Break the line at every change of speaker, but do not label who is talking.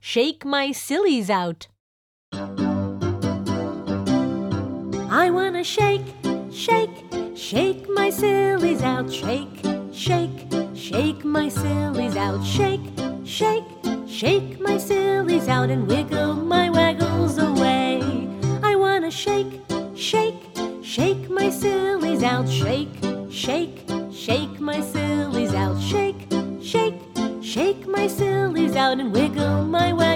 shake my sillies out. I wanna shake, shake, shake my sillies out. Shake, shake, shake my sillies out. Shake, shake, shake my sillies out and wiggle my waggles away. I wanna shake, shake, shake my sillies out. Shake, shake, shake my sillies my sillies out and wiggle my away.